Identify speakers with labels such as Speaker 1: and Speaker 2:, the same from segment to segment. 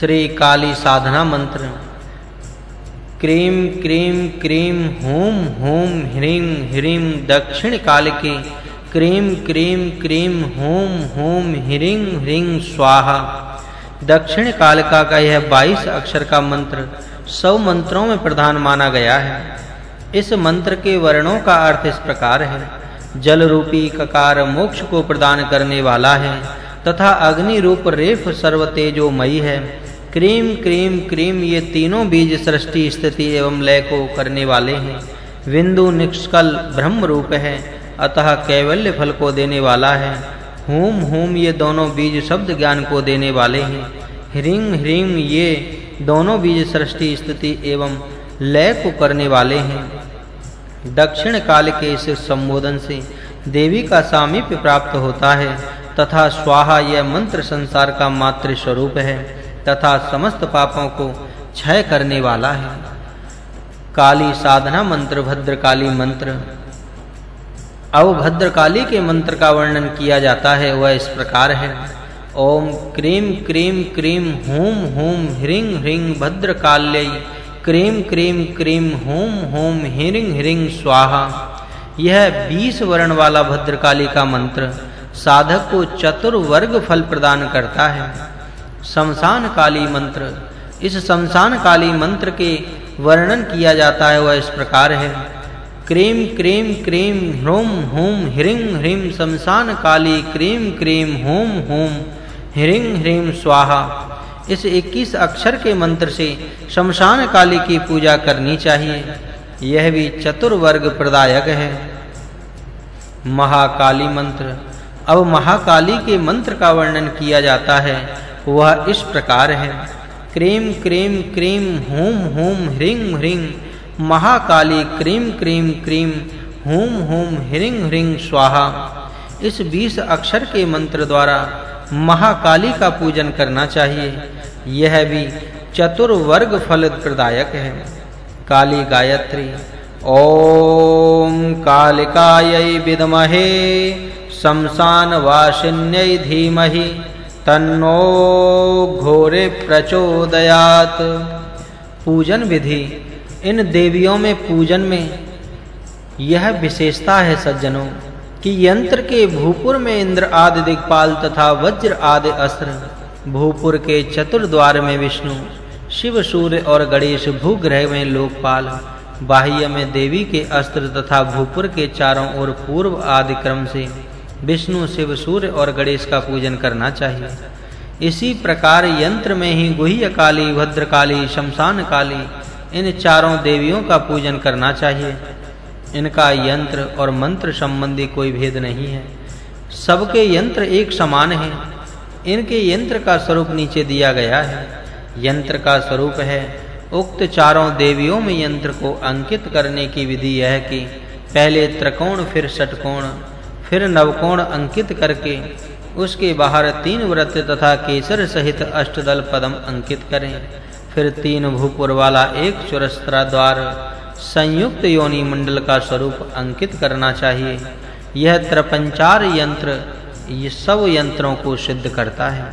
Speaker 1: त्रिकाली साधना मंत्र। क्रीम क्रीम क्रीम, हूम हूम, ह्रीं ह्रीं, दक्षिण काल के। क्रीम क्रीम क्रीम, हूम हूम, ह्रीं ह्रीं, स्वाहा। दक्षिण काल का का यह 22 अक्षर का मंत्र सौ मंत्रों में प्रधान माना गया है। इस मंत्र के वर्णों का अर्थ इस प्रकार है। जल रूपी ककार मोक्ष को प्रदान करने वाला है। तथा अग्नि रूप रेफ सर्वतेजोमयी है। क्रीम क्रीम क्रीम, ये तीनों बीज सृष्टि स्थिति एवं लय को करने वाले हैं। विंदु निष्कल ब्रह्म रूप है, अतः कैवल्य फल को देने वाला है। हूम हूम, ये दोनों बीज शब्द ज्ञान को देने वाले हैं। ह्रीं ह्रीं, ये दोनों बीज सृष्टि स्थिति एवं लय को करने वाले हैं। दक्षिण काल के इस संबोधन से देवी का सामीप्य प्राप्त होता है। तथा स्वाहा यह मंत्र संसार का मात्र स्वरूप है, तथा समस्त पापों को क्षय करने वाला है। काली साधना मंत्र, भद्रकाली मंत्र। अब भद्रकाली के मंत्र का वर्णन किया जाता है, वह इस प्रकार है। ओम क्रीम क्रीम क्रीम हूम हूम ह्रीं ह्रीं भद्रकाल्यै, क्रीम क्रीम क्रीम हूम हूम ह्रीं ह्रीं स्वाहा। यह 20 वर्ण वाला भद्रकाली का मंत्र साधक को चतुर्वर्ग फल प्रदान करता है। शमशान काली मंत्र। इस शमशान काली मंत्र के वर्णन किया जाता है, वह इस प्रकार है। क्रीम क्रीम क्रीम, ह्रूम, हूम, ह्रीं ह्रीं शमशान काली क्रीम क्रीम, हूम हूम, ह्रीं ह्रीं, स्वाहा। इस 21 अक्षर के मंत्र से शमशान काली की पूजा करनी चाहिए। यह भी चतुर्वर्ग प्रदायक है। महाकाली मंत्र। अब महाकाली के मंत्र का वर्णन किया जाता है। वह इस प्रकार है। क्रीम क्रीम क्रीम, हूम हूम ह्रीं ह्रीं महाकाली क्रीम क्रीम क्रीम, हूम हूम ह्रीं ह्रीं स्वाहा। इस 20 अक्षर के मंत्र द्वारा महाकाली का पूजन करना चाहिए। यह भी चतुर्वर्ग फल प्रदायक है। काली गायत्री, ओम कालिकायै विद्महे। शमशान वासिन्यै धीमहि, तन्नो घोरे प्रचोदयात। पूजन विधि, इन देवियों में पूजन में यह विशेषता है सज्जनों, कि यंत्र के भूपुर में इंद्र आदि दिक्पाल तथा वज्र आदि अस्त्र, भूपुर के चतुर्द्वार में विष्णु, शिव, सूर्य और गणेश भूग्रह में लोकपाल, बाह्य में देवी के अस्त्र तथा भूपुर के चारों ओर पूर्व आदि क्रम से विष्णु, शिव, सूर्य और गणेश का पूजन करना चाहिए। इसी प्रकार यंत्र में ही गुह्य काली भद्रकाली शमशान काली, इन चारों देवियों का पूजन करना चाहिए। इनका यंत्र और मंत्र संबंधी कोई भेद नहीं है। सबके यंत्र एक समान हैं। इनके यंत्र का स्वरूप नीचे दिया गया है। यंत्र का स्वरूप है, उक्त चारों देवियों में यंत्र को अंकित करने की विधि यह कि पहले त्रिकोण, फिर षटकोण फिर नवकोण अंकित करके उसके बाहर तीन व्रत तथा केसर सहित अष्टदल पदम अंकित करें। फिर तीन भूपुर वाला एक चुरस्त्रा द्वार संयुक्त योनि मंडल का स्वरूप अंकित करना चाहिए। यह त्रपंचार यंत्र ये सब यंत्रों को सिद्ध करता है।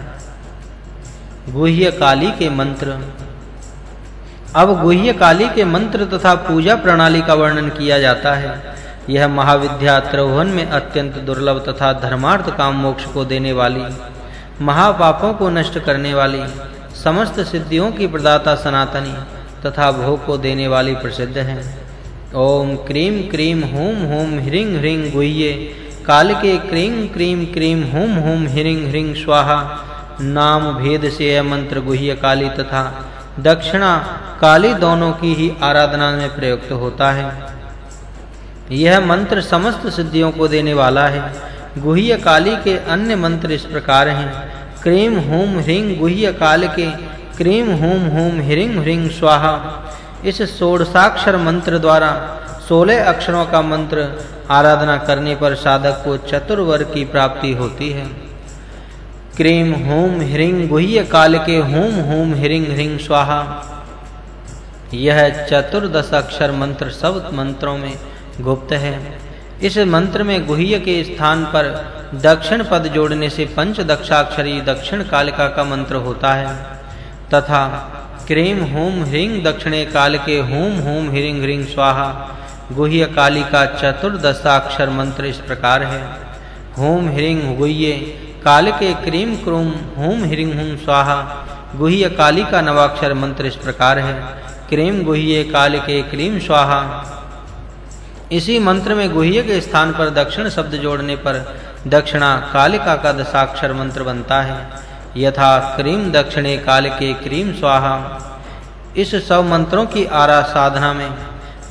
Speaker 1: गुह्य काली के मंत्र। अब गुह्य काली के मंत्र तथा पूजा प्रणाली का वर्णन किया जाता है। यह महाविद्या त्रिभुवन में अत्यंत दुर्लभ तथा धर्मार्थ काम मोक्ष को देने वाली, महापापों को नष्ट करने वाली, समस्त सिद्धियों की प्रदाता सनातनी तथा भोग को देने वाली प्रसिद्ध है। ओम क्रीम क्रीम हूम हूम ह्रीं ह्रीं गुह्ये काल के क्रीम क्रीम क्रीम हूम हूम ह्रीं ह्रीं स्वाहा, नाम भेद से यह मंत्र गुह्य काली तथा दक्षिणा काली दोनों की ही आराधना में प्रयुक्त होता है। यह मंत्र समस्त सिद्धियों को देने वाला है। गुह्य काली के अन्य मंत्र इस प्रकार हैं। क्रीम, हूम ह्रीं गुह्य काल के क्रीम, हूम हूम ह्रीं ह्रीं स्वाहा। इस षोडशाक्षर मंत्र द्वारा 16 अक्षरों का मंत्र आराधना करने पर साधक को चतुर्वर की प्राप्ति होती है। क्रीम, हूम ह्रीं गुह्य काल के हूम हूम ह्रीं ह्रीं स्वाहा। यह चतुर्दश अक्षर मंत्र सब मंत्रों में गुप्त है। इस मंत्र में गुह्य के स्थान पर दक्षिण पद जोड़ने से पंच दक्षाक्षरी दक्षिण कालिका का मंत्र होता है। तथा क्रीम होम ह्रीं दक्षिणे काल के होम होम ह्रीं ह्रीं स्वाहा, गुह्य काली का चतुर्दशाक्षर मंत्र इस प्रकार है। होम ह्रीं गुह्य काल के क्रीम क्रूम होम ह्रीं हुम स्वाहा, गुह्य काली का नवाक्षर मंत्र इस प्रकार है। क्रीम गुह्य काल के क्रीम स्वाहा इसी मंत्र में गुह्य के स्थान पर दक्षिण शब्द जोड़ने पर दक्षिणा कालिका का दशाक्षर मंत्र बनता है। यथा क्रीम दक्षिणे काल के क्रीम स्वाहा। इस सब मंत्रों की आरा साधना में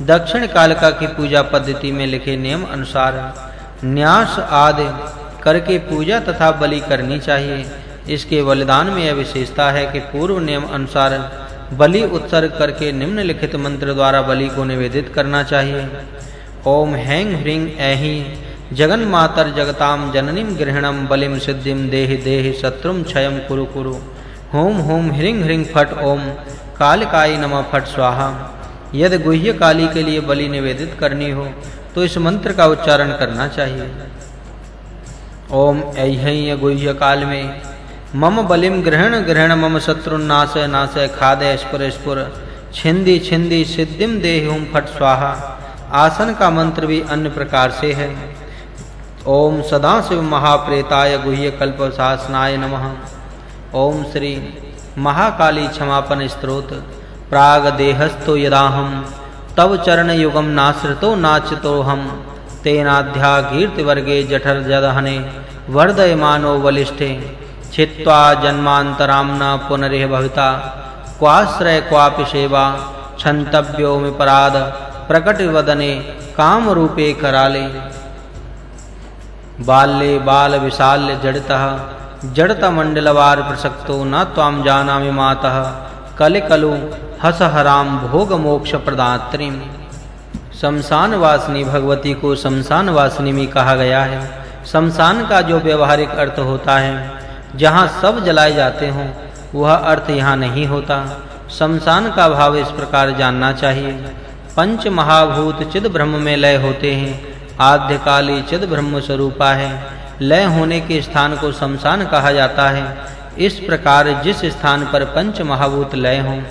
Speaker 1: दक्षिण कालिका की पूजा पद्धति में लिखे नियम अनुसार न्यास आदि करके पूजा तथा बलि करनी चाहिए। इसके बलिदान में यह विशेषता है कि पूर्व नियम अनुसार बलि उत्सर्ग करके निम्नलिखित मंत्र द्वारा बलि को निवेदित करना चाहिए। ओम हैंग ह्रीं ऐहि जगन्मातर जगताम जननीम ग्रहणम बलिम सिद्धिम देहि देहि शत्रुम क्षयम कुरु कुरु। होम होम ह्रीं ह्रीं फट ओम कालिकाय नमः फट स्वाहा। यदि गुह्य काली के लिए बलि निवेदित करनी हो तो इस मंत्र का उच्चारण करना चाहिए। ओम ऐह्य गुह्य काल में, मम बलिम ग्रहण ग्रहण मम शत्रुनाश नाश खादय स्पुर स्पुर, छिंदी छिंदी सिद्धिम देहुम फट स्वाहा। आसन का मंत्र भी अन्य प्रकार से है। ओम सदाशिव महाप्रेताय गुह्य कल्प शासनाय नमः। ओम श्री महाकाली क्षमापन स्तोत्र प्राग देहस्थो यदाहम तव चरण युगम नाश्रितो नाचतो हम तेनाध्या कीर्ति वर्गे जठर जदहने वर्धयमानो बलिष्ठे छित्वा जन्मांतरामना पुनरिह भविता। क्वाश्रय क्वापि सेवा छंतव्यो पराध प्रकट वदने काम रूपे कराले। बाल्ये बाल विशाल्य जड़तः, जड़ता मंडलवार प्रसक्तो न त्वाम जानामि मातः। कले कलु हस हराम भोग मोक्ष प्रदात्रीम। शमशान वासनी भगवती को शमशान वासनी में कहा गया है, शमशान का जो व्यवहारिक अर्थ होता है, जहाँ सब जलाए जाते हों, वह अर्थ यहाँ नहीं होता। शमशान का भाव इस प्रकार जानना चाहिए। पंच महाभूत चिद ब्रह्म में लय होते हैं। आद्यकाली चिद ब्रह्म स्वरूपा है। लय होने के स्थान को शमशान कहा जाता है। इस प्रकार जिस स्थान पर पंच महाभूत लय हों,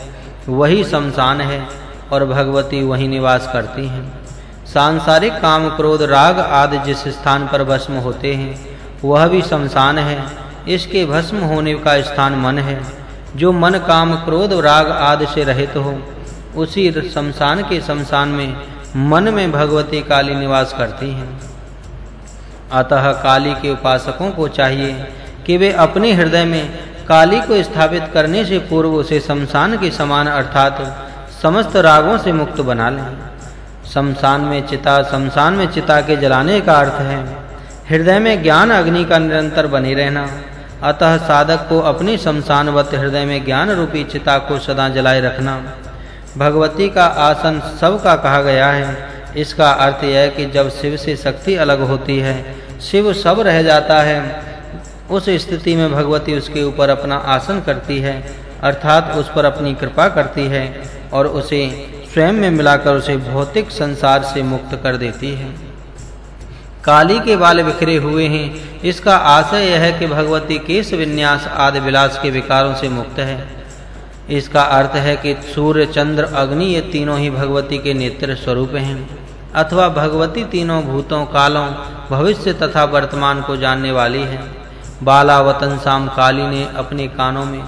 Speaker 1: वही शमशान है और भगवती वही निवास करती हैं। सांसारिक काम क्रोध राग आदि जिस स्थान पर भस्म होते हैं, वह भी शमशान है। इसके भस्म होने का स्थान मन है। जो मन काम क्रोध राग आदि से रहित हो उसी शमशान के शमशान में मन में भगवती काली निवास करती हैं। अतः काली के उपासकों को चाहिए कि वे अपने हृदय में काली को स्थापित करने से पूर्व उसे शमशान के समान अर्थात समस्त रागों से मुक्त बना लें। शमशान में चिता, शमशान में चिता के जलाने का अर्थ है, हृदय में ज्ञान अग्नि का निरंतर बने रहना। अतः साधक को अपनी शमशानवत हृदय में ज्ञान रूपी चिता को सदा जलाए रखना। भगवती का आसन सब का कहा गया है। इसका अर्थ यह है कि जब शिव से शक्ति अलग होती है, शिव सब रह जाता है। उस स्थिति में भगवती उसके ऊपर अपना आसन करती है, अर्थात उस पर अपनी कृपा करती है और उसे स्वयं में मिलाकर उसे भौतिक संसार से मुक्त कर देती है। काली के बाल बिखरे हुए हैं। इसका आशय यह है कि भगवती केश विन्यास आदि विलास के विकारों से मुक्त है। इसका अर्थ है कि सूर्य, चंद्र, अग्नि ये तीनों ही भगवती के नेत्र स्वरूप हैं। अथवा भगवती तीनों भूतों, कालों, भविष्य तथा वर्तमान को जानने वाली है। बालावतन शाम काली ने अपने कानों में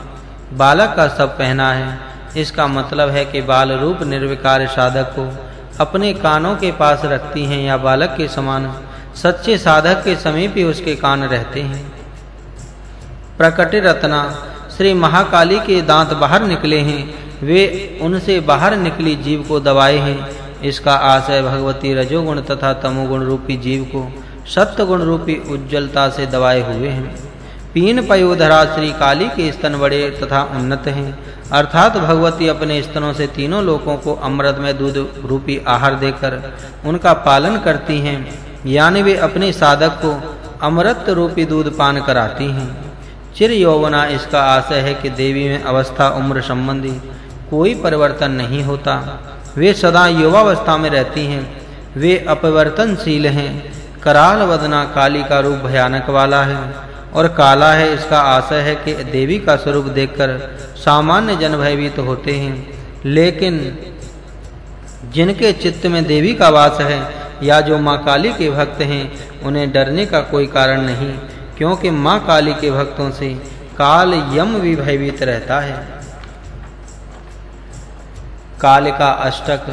Speaker 1: बालक का सब पहना है। इसका मतलब है कि बाल रूप निर्विकार साधक को अपने कानों के पास रखती हैं या बालक के समान सच्चे साधक के समीप ही उसके कान रहते हैं। प्रकट रत्ना श्री महाकाली के दांत बाहर निकले हैं। वे उनसे बाहर निकली जीव को दबाए हैं। इसका आशय भगवती रजोगुण तथा तमोगुण रूपी जीव को सत्य गुण रूपी उज्जवलता से दबाए हुए हैं। पीन पयोधरा श्री काली के स्तन बड़े तथा उन्नत हैं। अर्थात भगवती अपने स्तनों से तीनों लोगों को अमृत में दूध रूपी आहार देकर उनका पालन करती हैं। यानी वे अपने साधक को अमृत रूपी दूध पान कराती हैं। चिर यौवना इसका आशय है कि देवी में अवस्था, उम्र संबंधी कोई परिवर्तन नहीं होता। वे सदा युवावस्था में रहती हैं। वे अपवर्तनशील हैं। कराल वदना काली का रूप भयानक वाला है। और काला है इसका आशय है कि देवी का स्वरूप देखकर सामान्य जन भयभीत तो होते हैं। लेकिन जिनके चित्त में देवी का वास है या जो माँ काली के भक्त हैं, उन्हें डरने का कोई कारण नहीं। क्योंकि माँ काली के भक्तों से काल यम भी भयभीत रहता है। काल का अष्टक,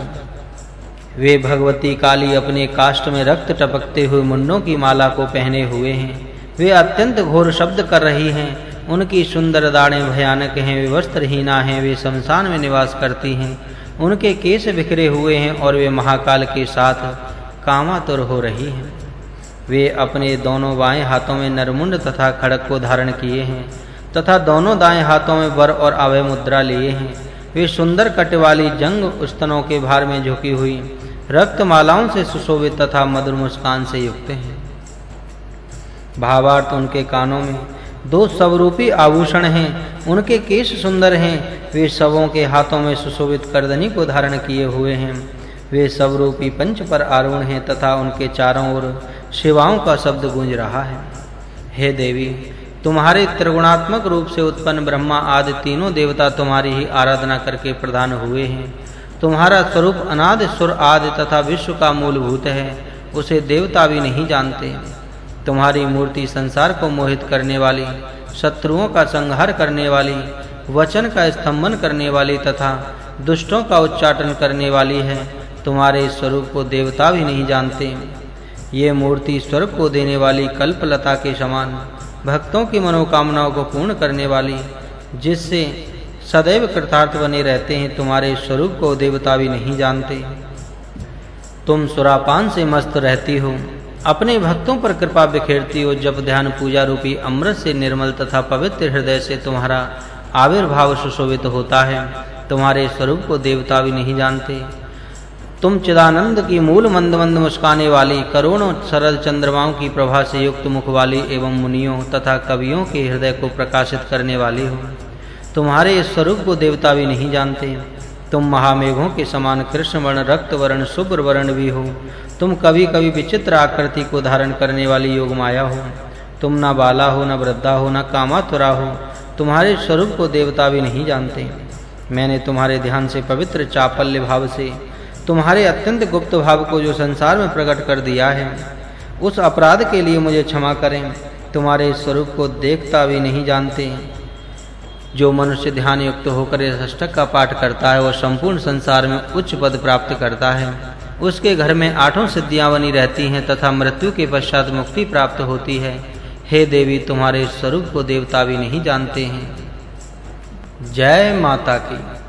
Speaker 1: वे भगवती काली अपने काष्ट में रक्त टपकते हुए मुंडों की माला को पहने हुए हैं। वे अत्यंत घोर शब्द कर रही हैं। उनकी सुंदर दाढ़ें भयानक हैं, वे वस्त्रहीना हैं, वे शमशान में निवास करती हैं। उनके केस बिखरे हुए हैं और वे महाकाल के साथ कामातुर हो रही हैं। वे अपने दोनों बाएँ हाथों में नरमुंड तथा खड़क को धारण किए हैं, तथा दोनों दाएँ हाथों में वर और अभय मुद्रा लिए हैं। वे सुंदर कट वाली जंग स्तनों के भार में झुकी हुई रक्त मालाओं से सुशोभित तथा मधुर मुस्कान से युक्त हैं। भावार्थ उनके कानों में दो स्वरूपी आभूषण हैं, उनके केश सुंदर हैं। वे सबों के हाथों में सुशोभित करदनी को धारण किए हुए हैं। वे स्वरूपी पंच पर आरूढ़ हैं तथा उनके चारों ओर शिवाओं का शब्द गूंज रहा है। हे देवी, तुम्हारे त्रिगुणात्मक रूप से उत्पन्न ब्रह्मा आदि तीनों देवता तुम्हारी ही आराधना करके प्रधान हुए हैं। तुम्हारा स्वरूप अनादि सुर आदि तथा विश्व का मूलभूत है, उसे देवता भी नहीं जानते। तुम्हारी मूर्ति संसार को मोहित करने वाली, शत्रुओं का संहार करने वाली, वचन का स्तंभन करने वाली तथा दुष्टों का उच्चाटन करने वाली है, तुम्हारे स्वरूप को देवता भी नहीं जानते। ये मूर्ति स्वर्ग को देने वाली कल्पलता के समान, भक्तों की मनोकामनाओं को पूर्ण करने वाली, जिससे सदैव कृतार्थ बने रहते हैं, तुम्हारे स्वरूप को देवता भी नहीं जानते। तुम सुरापान से मस्त रहती हो, अपने भक्तों पर कृपा बिखेरती हो, जब ध्यान पूजा रूपी अमृत से निर्मल तथा पवित्र हृदय से तुम्हारा आविर्भाव सुशोभित होता है, तुम्हारे स्वरूप को देवता भी नहीं जानते। तुम चिदानंद की मूल मंद मंद मुस्काने वाली, करोड़ों सरल चंद्रमाओं की प्रभा से युक्त मुख वाली एवं मुनियों तथा कवियों के हृदय को प्रकाशित करने वाली हो। तुम्हारे इस स्वरूप को देवता भी नहीं जानते। तुम महामेघों के समान कृष्ण वर्ण रक्त वर्ण शुभ्र वर्ण भी हो। तुम कभी-कभी विचित्र आकृति को धारण करने वाली योग माया हो। तुम न बाला हो, न वृद्धा हो, न कामातुरा हो। तुम्हारे स्वरूप को देवता भी नहीं जानते। मैंने तुम्हारे ध्यान से पवित्र चापल्य भाव से तुम्हारे अत्यंत गुप्त भाव को जो संसार में प्रकट कर दिया है, उस अपराध के लिए मुझे क्षमा करें। तुम्हारे स्वरूप को देखता भी नहीं जानते। जो मनुष्य ध्यान युक्त होकर इस अष्टक का पाठ करता है, वह संपूर्ण संसार में उच्च पद प्राप्त करता है। उसके घर में आठों सिद्धियाँ बनी रहती हैं तथा मृत्यु के पश्चात मुक्ति प्राप्त होती है। हे देवी, तुम्हारे स्वरूप को देवता भी नहीं जानते हैं। जय माता की।